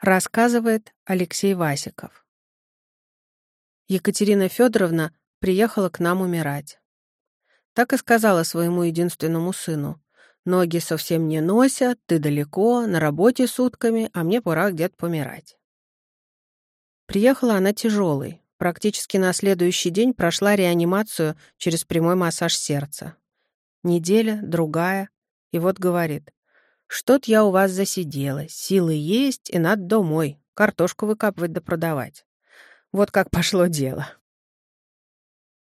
Рассказывает Алексей Васиков. Екатерина Федоровна приехала к нам умирать. Так и сказала своему единственному сыну. «Ноги совсем не носят, ты далеко, на работе сутками, а мне пора где-то помирать». Приехала она тяжелой. Практически на следующий день прошла реанимацию через прямой массаж сердца. Неделя, другая, и вот говорит. Что-то я у вас засиделась. Силы есть, и надо домой. Картошку выкапывать да продавать. Вот как пошло дело.